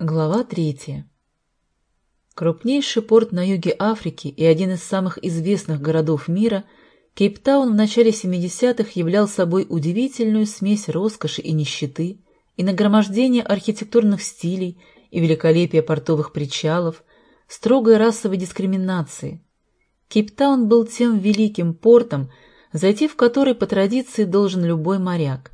Глава третья. Крупнейший порт на юге Африки и один из самых известных городов мира, Кейптаун в начале 70-х являл собой удивительную смесь роскоши и нищеты, и нагромождение архитектурных стилей и великолепия портовых причалов, строгой расовой дискриминации. Кейптаун был тем великим портом, зайти в который по традиции должен любой моряк.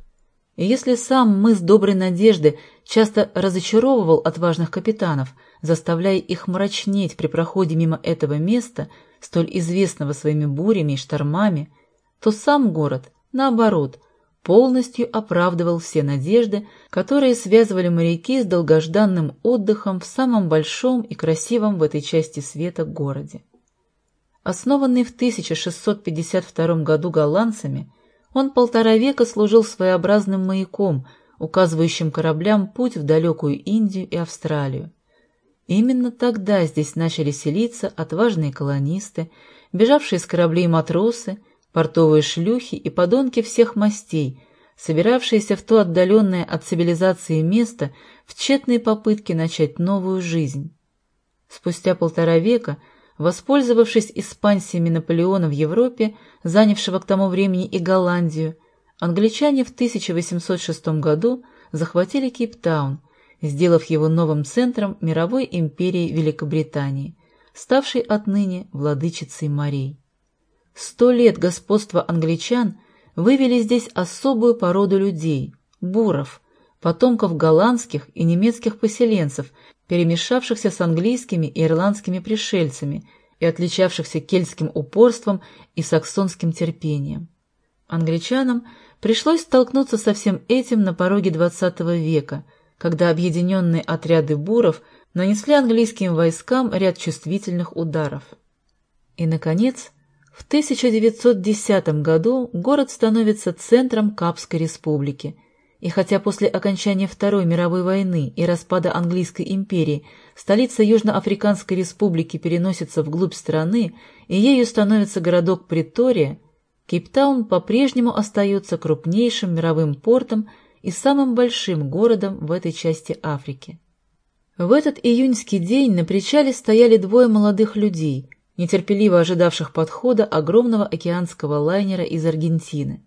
И если сам мыс Доброй Надежды часто разочаровывал отважных капитанов, заставляя их мрачнеть при проходе мимо этого места, столь известного своими бурями и штормами, то сам город, наоборот, полностью оправдывал все надежды, которые связывали моряки с долгожданным отдыхом в самом большом и красивом в этой части света городе. Основанный в 1652 году голландцами, он полтора века служил своеобразным маяком, указывающим кораблям путь в далекую Индию и Австралию. Именно тогда здесь начали селиться отважные колонисты, бежавшие с кораблей матросы, портовые шлюхи и подонки всех мастей, собиравшиеся в то отдаленное от цивилизации место в тщетной попытке начать новую жизнь. Спустя полтора века – Воспользовавшись экспансиями Наполеона в Европе, занявшего к тому времени и Голландию, англичане в 1806 году захватили Кейптаун, сделав его новым центром мировой империи Великобритании, ставшей отныне владычицей морей. Сто лет господства англичан вывели здесь особую породу людей – буров, потомков голландских и немецких поселенцев – перемешавшихся с английскими и ирландскими пришельцами и отличавшихся кельтским упорством и саксонским терпением. Англичанам пришлось столкнуться со всем этим на пороге XX века, когда объединенные отряды буров нанесли английским войскам ряд чувствительных ударов. И, наконец, в 1910 году город становится центром Капской республики – и хотя после окончания Второй мировой войны и распада Английской империи столица Южноафриканской республики переносится вглубь страны, и ею становится городок Притория, Кейптаун по-прежнему остается крупнейшим мировым портом и самым большим городом в этой части Африки. В этот июньский день на причале стояли двое молодых людей, нетерпеливо ожидавших подхода огромного океанского лайнера из Аргентины.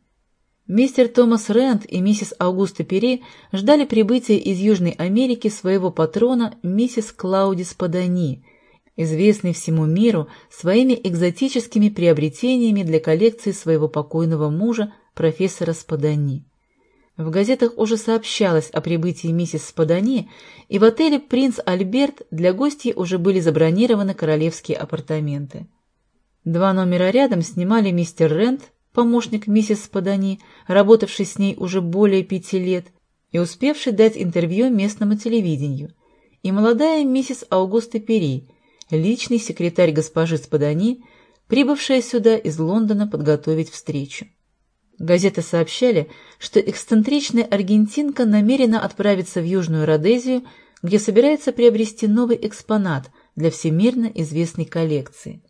Мистер Томас Рэнд и миссис Аугуста Пери ждали прибытия из Южной Америки своего патрона миссис Клаудис Падани, известной всему миру своими экзотическими приобретениями для коллекции своего покойного мужа, профессора Спадани. В газетах уже сообщалось о прибытии миссис Спадани, и в отеле «Принц Альберт» для гостей уже были забронированы королевские апартаменты. Два номера рядом снимали мистер Рент помощник миссис Спадани, работавший с ней уже более пяти лет и успевший дать интервью местному телевидению, и молодая миссис Аугуста Пери, личный секретарь госпожи Спадани, прибывшая сюда из Лондона подготовить встречу. Газеты сообщали, что эксцентричная аргентинка намерена отправиться в Южную Родезию, где собирается приобрести новый экспонат для всемирно известной коллекции.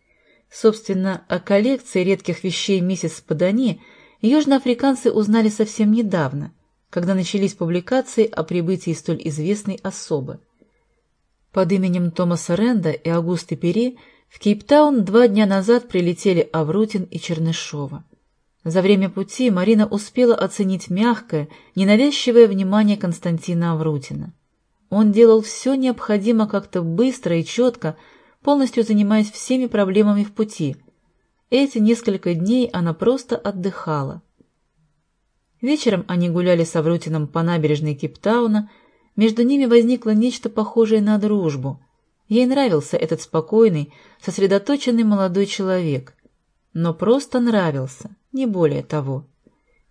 Собственно, о коллекции редких вещей миссис Спадани южноафриканцы узнали совсем недавно, когда начались публикации о прибытии столь известной особы. Под именем Томаса Ренда и Аугусты Пери в Кейптаун два дня назад прилетели Аврутин и Чернышова. За время пути Марина успела оценить мягкое, ненавязчивое внимание Константина Аврутина. Он делал все необходимо как-то быстро и четко, полностью занимаясь всеми проблемами в пути. Эти несколько дней она просто отдыхала. Вечером они гуляли с Аврутином по набережной Киптауна, между ними возникло нечто похожее на дружбу. Ей нравился этот спокойный, сосредоточенный молодой человек. Но просто нравился, не более того.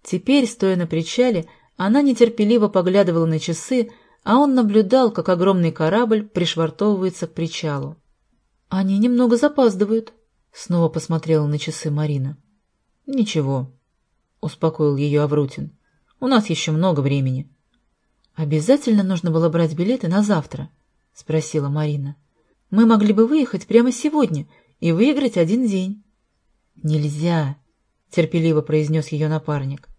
Теперь, стоя на причале, она нетерпеливо поглядывала на часы, а он наблюдал, как огромный корабль пришвартовывается к причалу. «Они немного запаздывают», — снова посмотрела на часы Марина. «Ничего», — успокоил ее Аврутин. «У нас еще много времени». «Обязательно нужно было брать билеты на завтра?» — спросила Марина. «Мы могли бы выехать прямо сегодня и выиграть один день». «Нельзя», — терпеливо произнес ее напарник.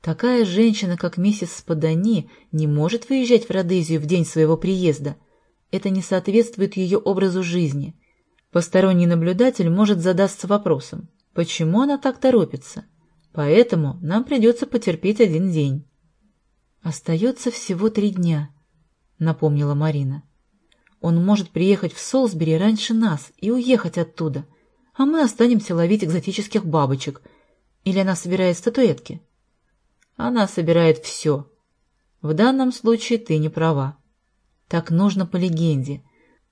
«Такая женщина, как миссис Спадани, не может выезжать в Родезию в день своего приезда. это не соответствует ее образу жизни. Посторонний наблюдатель может задаться вопросом, почему она так торопится. Поэтому нам придется потерпеть один день. «Остается всего три дня», — напомнила Марина. «Он может приехать в Солсбери раньше нас и уехать оттуда, а мы останемся ловить экзотических бабочек. Или она собирает статуэтки?» «Она собирает все. В данном случае ты не права. Так нужно по легенде.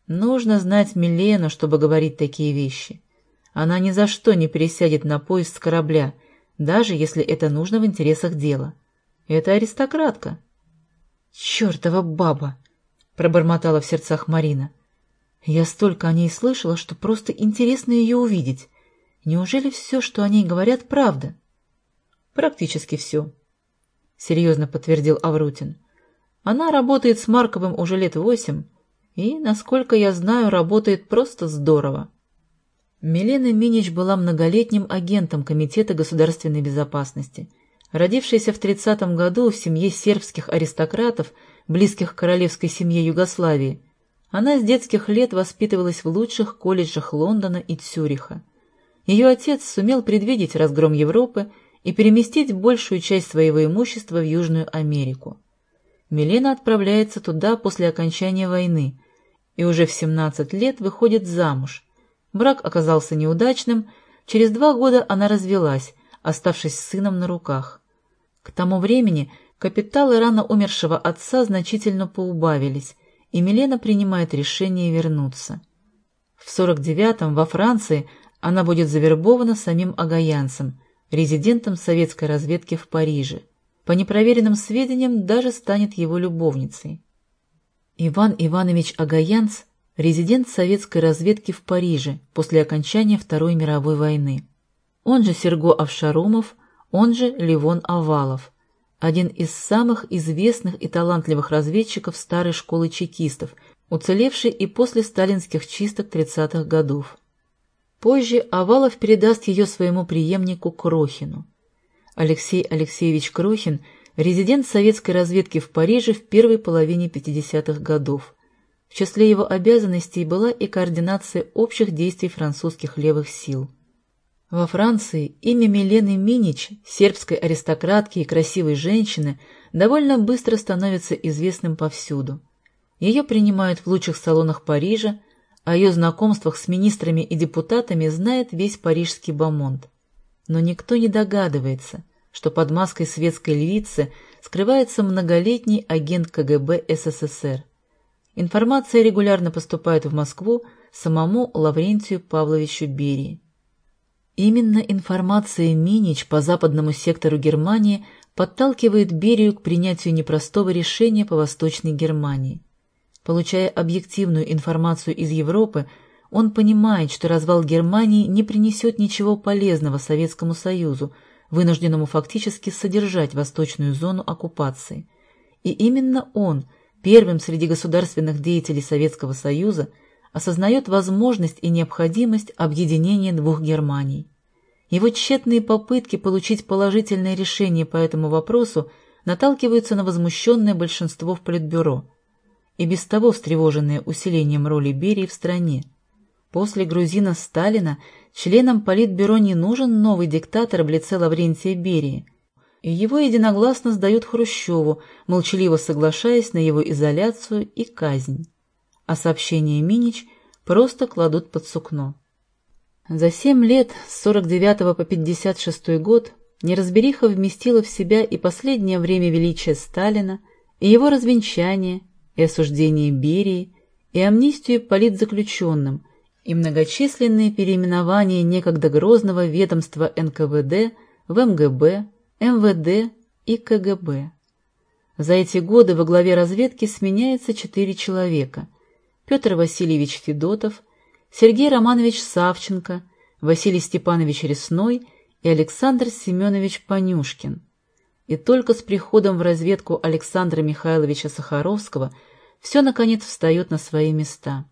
Нужно знать Милену, чтобы говорить такие вещи. Она ни за что не пересядет на поезд с корабля, даже если это нужно в интересах дела». Это аристократка. Чертова баба! Пробормотала в сердцах Марина. Я столько о ней слышала, что просто интересно ее увидеть. Неужели все, что о ней говорят, правда? Практически все. Серьезно подтвердил Аврутин. Она работает с Марковым уже лет восемь, и, насколько я знаю, работает просто здорово. Милена Минич была многолетним агентом Комитета государственной безопасности – Родившаяся в 30 году в семье сербских аристократов, близких к королевской семье Югославии, она с детских лет воспитывалась в лучших колледжах Лондона и Цюриха. Ее отец сумел предвидеть разгром Европы и переместить большую часть своего имущества в Южную Америку. Милена отправляется туда после окончания войны и уже в 17 лет выходит замуж. Брак оказался неудачным, через два года она развелась, оставшись с сыном на руках. К тому времени капиталы рано умершего отца значительно поубавились, и Милена принимает решение вернуться. В 49-м во Франции она будет завербована самим Агаянцем, резидентом советской разведки в Париже. По непроверенным сведениям, даже станет его любовницей. Иван Иванович Агаянц – резидент советской разведки в Париже после окончания Второй мировой войны он же Серго Авшарумов, он же Ливон Овалов, один из самых известных и талантливых разведчиков старой школы чекистов, уцелевший и после сталинских чисток 30-х годов. Позже Овалов передаст ее своему преемнику Крохину. Алексей Алексеевич Крохин – резидент советской разведки в Париже в первой половине 50-х годов. В числе его обязанностей была и координация общих действий французских левых сил. Во Франции имя Милены Минич, сербской аристократки и красивой женщины, довольно быстро становится известным повсюду. Ее принимают в лучших салонах Парижа, о ее знакомствах с министрами и депутатами знает весь парижский бомонд. Но никто не догадывается, что под маской светской львицы скрывается многолетний агент КГБ СССР. Информация регулярно поступает в Москву самому Лаврентию Павловичу Берии. Именно информация Минич по западному сектору Германии подталкивает Берию к принятию непростого решения по Восточной Германии. Получая объективную информацию из Европы, он понимает, что развал Германии не принесет ничего полезного Советскому Союзу, вынужденному фактически содержать восточную зону оккупации. И именно он, первым среди государственных деятелей Советского Союза, осознает возможность и необходимость объединения двух Германий. Его тщетные попытки получить положительное решение по этому вопросу наталкиваются на возмущенное большинство в Политбюро, и без того встревоженное усилением роли Берии в стране. После грузина Сталина членам Политбюро не нужен новый диктатор в лице Лаврентия Берии, и его единогласно сдают Хрущеву, молчаливо соглашаясь на его изоляцию и казнь а сообщение Минич просто кладут под сукно. За семь лет, с 49 по 56 год, неразбериха вместила в себя и последнее время величия Сталина, и его развенчание, и осуждение Берии, и амнистию политзаключенным, и многочисленные переименования некогда грозного ведомства НКВД в МГБ, МВД и КГБ. За эти годы во главе разведки сменяется четыре человека – Петр Васильевич Федотов, Сергей Романович Савченко, Василий Степанович Ресной и Александр Семенович Панюшкин. И только с приходом в разведку Александра Михайловича Сахаровского все, наконец, встает на свои места.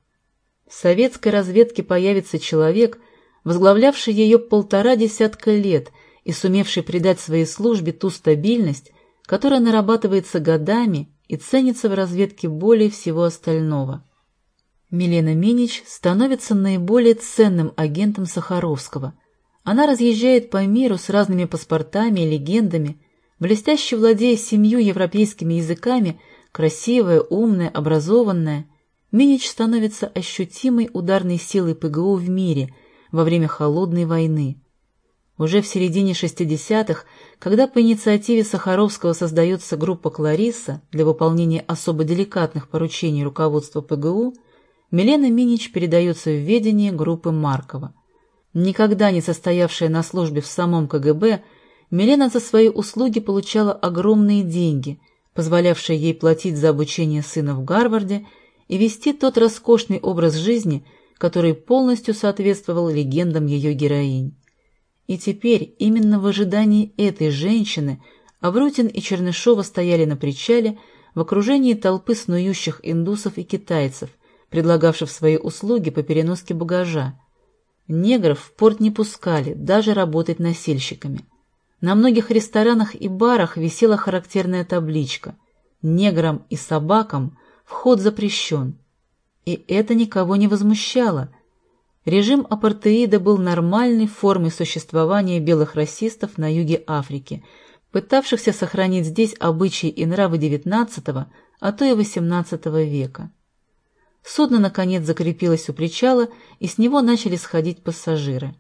В советской разведке появится человек, возглавлявший ее полтора десятка лет и сумевший придать своей службе ту стабильность, которая нарабатывается годами и ценится в разведке более всего остального – Милена Минич становится наиболее ценным агентом Сахаровского. Она разъезжает по миру с разными паспортами и легендами, блестяще владея семью европейскими языками, красивая, умная, образованная. Минич становится ощутимой ударной силой ПГУ в мире во время Холодной войны. Уже в середине 60-х, когда по инициативе Сахаровского создается группа «Кларисса» для выполнения особо деликатных поручений руководства ПГУ, Милена Минич передается в ведение группы Маркова. Никогда не состоявшая на службе в самом КГБ, Милена за свои услуги получала огромные деньги, позволявшие ей платить за обучение сына в Гарварде и вести тот роскошный образ жизни, который полностью соответствовал легендам ее героинь. И теперь, именно в ожидании этой женщины, Аврутин и Чернышова стояли на причале в окружении толпы снующих индусов и китайцев, предлагавших свои услуги по переноске багажа. Негров в порт не пускали, даже работать носильщиками. На многих ресторанах и барах висела характерная табличка «Неграм и собакам вход запрещен». И это никого не возмущало – Режим апартеида был нормальной формой существования белых расистов на юге Африки, пытавшихся сохранить здесь обычаи и нравы XIX, а то и XVIII века. Судно, наконец, закрепилось у причала, и с него начали сходить пассажиры.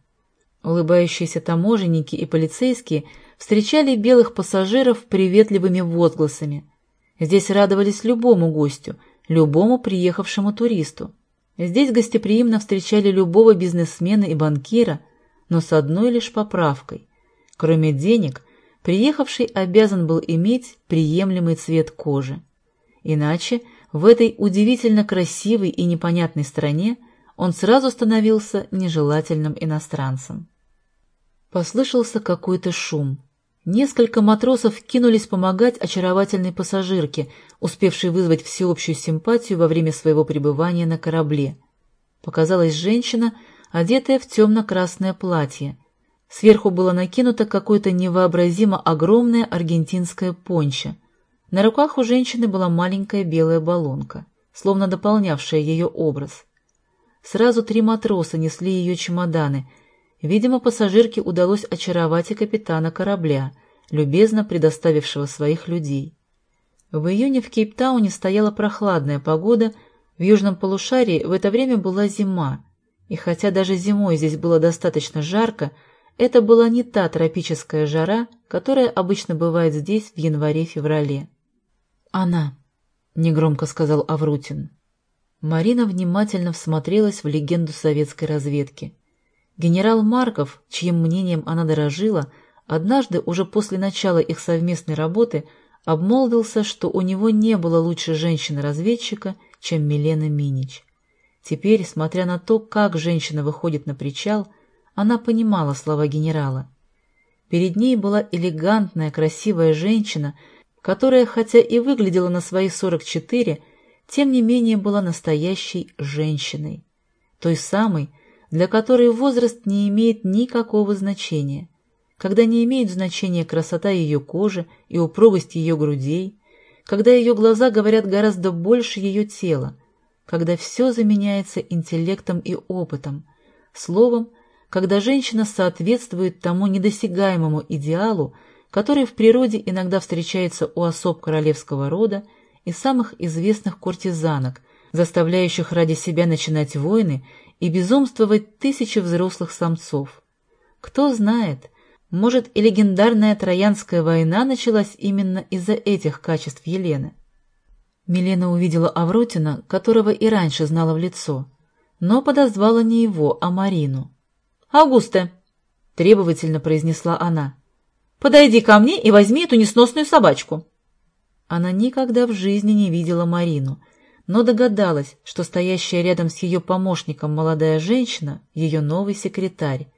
Улыбающиеся таможенники и полицейские встречали белых пассажиров приветливыми возгласами. Здесь радовались любому гостю, любому приехавшему туристу. Здесь гостеприимно встречали любого бизнесмена и банкира, но с одной лишь поправкой. Кроме денег, приехавший обязан был иметь приемлемый цвет кожи. Иначе в этой удивительно красивой и непонятной стране он сразу становился нежелательным иностранцем. Послышался какой-то шум. Несколько матросов кинулись помогать очаровательной пассажирке, успевшей вызвать всеобщую симпатию во время своего пребывания на корабле. Показалась женщина, одетая в темно-красное платье. Сверху было накинуто какое-то невообразимо огромное аргентинское пончо. На руках у женщины была маленькая белая баллонка, словно дополнявшая ее образ. Сразу три матроса несли ее чемоданы — Видимо, пассажирке удалось очаровать и капитана корабля, любезно предоставившего своих людей. В июне в Кейптауне стояла прохладная погода, в южном полушарии в это время была зима, и хотя даже зимой здесь было достаточно жарко, это была не та тропическая жара, которая обычно бывает здесь в январе-феврале. «Она», — негромко сказал Аврутин. Марина внимательно всмотрелась в легенду советской разведки. Генерал Марков, чьим мнением она дорожила, однажды, уже после начала их совместной работы, обмолвился, что у него не было лучше женщины-разведчика, чем Милена Минич. Теперь, смотря на то, как женщина выходит на причал, она понимала слова генерала. Перед ней была элегантная, красивая женщина, которая, хотя и выглядела на свои 44, тем не менее была настоящей женщиной. Той самой, для которой возраст не имеет никакого значения, когда не имеет значения красота ее кожи и упругость ее грудей, когда ее глаза говорят гораздо больше ее тела, когда все заменяется интеллектом и опытом, словом, когда женщина соответствует тому недосягаемому идеалу, который в природе иногда встречается у особ королевского рода и самых известных куртизанок, заставляющих ради себя начинать войны и безумствовать тысячи взрослых самцов. Кто знает, может и легендарная Троянская война началась именно из-за этих качеств Елены. Милена увидела Авротина, которого и раньше знала в лицо, но подозвала не его, а Марину. «Августе!» — требовательно произнесла она. «Подойди ко мне и возьми эту несносную собачку!» Она никогда в жизни не видела Марину — но догадалась, что стоящая рядом с ее помощником молодая женщина — ее новый секретарь.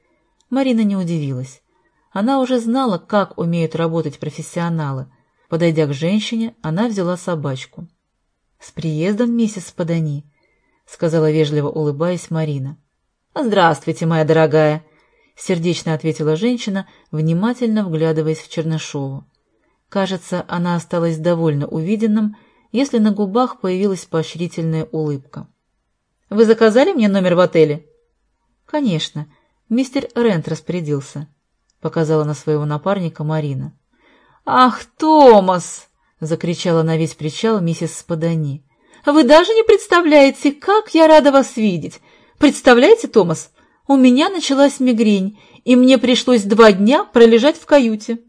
Марина не удивилась. Она уже знала, как умеют работать профессионалы. Подойдя к женщине, она взяла собачку. — С приездом, миссис Падани, — сказала вежливо улыбаясь Марина. — Здравствуйте, моя дорогая, — сердечно ответила женщина, внимательно вглядываясь в Чернышову. Кажется, она осталась довольно увиденным, если на губах появилась поощрительная улыбка. Вы заказали мне номер в отеле?» «Конечно. Мистер Рент распорядился», — показала на своего напарника Марина. «Ах, Томас!» — закричала на весь причал миссис Спадани. «Вы даже не представляете, как я рада вас видеть! Представляете, Томас, у меня началась мигрень, и мне пришлось два дня пролежать в каюте».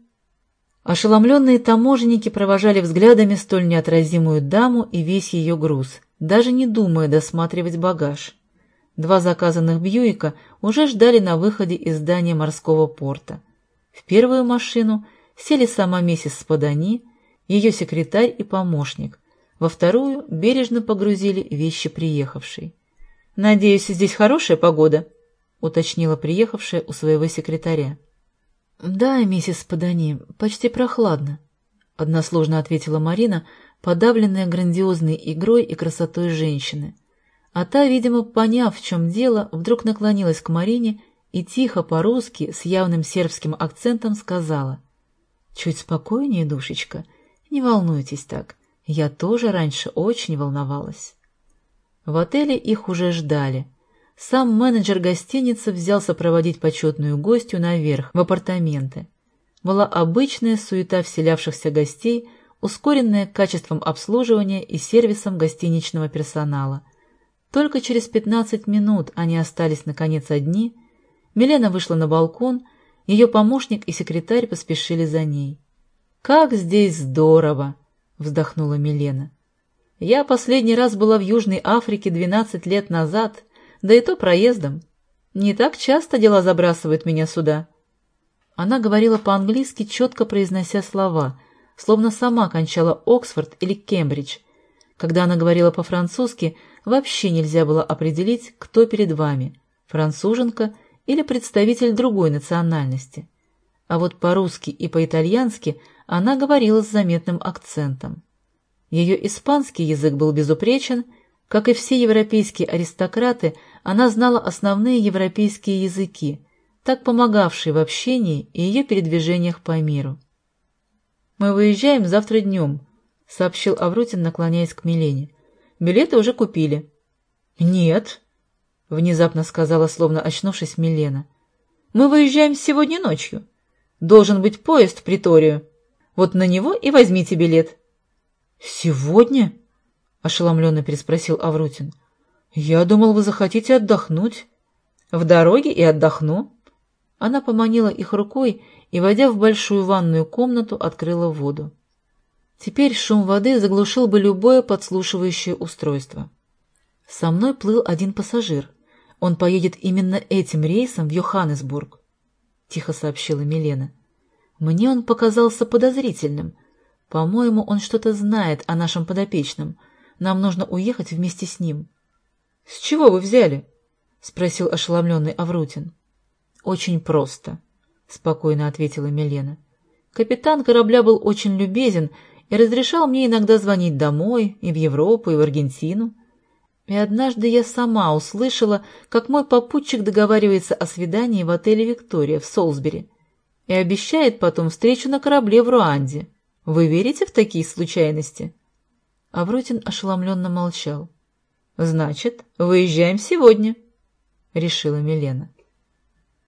Ошеломленные таможенники провожали взглядами столь неотразимую даму и весь ее груз, даже не думая досматривать багаж. Два заказанных Бьюика уже ждали на выходе из здания морского порта. В первую машину сели сама миссис Спадани, ее секретарь и помощник. Во вторую бережно погрузили вещи приехавшей. «Надеюсь, здесь хорошая погода?» — уточнила приехавшая у своего секретаря. «Да, миссис Спадани, почти прохладно», — односложно ответила Марина, подавленная грандиозной игрой и красотой женщины. А та, видимо, поняв, в чем дело, вдруг наклонилась к Марине и тихо по-русски, с явным сербским акцентом сказала. «Чуть спокойнее, душечка, не волнуйтесь так, я тоже раньше очень волновалась». В отеле их уже ждали. Сам менеджер гостиницы взялся проводить почетную гостью наверх, в апартаменты. Была обычная суета вселявшихся гостей, ускоренная качеством обслуживания и сервисом гостиничного персонала. Только через 15 минут они остались наконец одни. Милена вышла на балкон, ее помощник и секретарь поспешили за ней. «Как здесь здорово!» — вздохнула Милена. «Я последний раз была в Южной Африке 12 лет назад, да и то проездом. Не так часто дела забрасывают меня сюда». Она говорила по-английски, четко произнося слова, словно сама кончала Оксфорд или Кембридж. Когда она говорила по-французски, вообще нельзя было определить, кто перед вами – француженка или представитель другой национальности. А вот по-русски и по-итальянски она говорила с заметным акцентом. Ее испанский язык был безупречен, как и все европейские аристократы, она знала основные европейские языки, так помогавшие в общении и ее передвижениях по миру. «Мы выезжаем завтра днем», — сообщил Аврутин, наклоняясь к Милене. Билеты уже купили. — Нет, — внезапно сказала, словно очнувшись Милена. — Мы выезжаем сегодня ночью. Должен быть поезд в Приторию. Вот на него и возьмите билет. — Сегодня? — ошеломленно переспросил Аврутин. — Я думал, вы захотите отдохнуть. — В дороге и отдохну. Она поманила их рукой и, войдя в большую ванную комнату, открыла воду. Теперь шум воды заглушил бы любое подслушивающее устройство. Со мной плыл один пассажир. Он поедет именно этим рейсом в Йоханнесбург, — тихо сообщила Милена. Мне он показался подозрительным. По-моему, он что-то знает о нашем подопечном. Нам нужно уехать вместе с ним. — С чего вы взяли? — спросил ошеломленный Аврутин. — Очень просто, — спокойно ответила Милена. Капитан корабля был очень любезен и разрешал мне иногда звонить домой, и в Европу, и в Аргентину. И однажды я сама услышала, как мой попутчик договаривается о свидании в отеле «Виктория» в Солсбери и обещает потом встречу на корабле в Руанде. Вы верите в такие случайности?» Авротин ошеломленно молчал. «Значит, выезжаем сегодня», — решила Милена.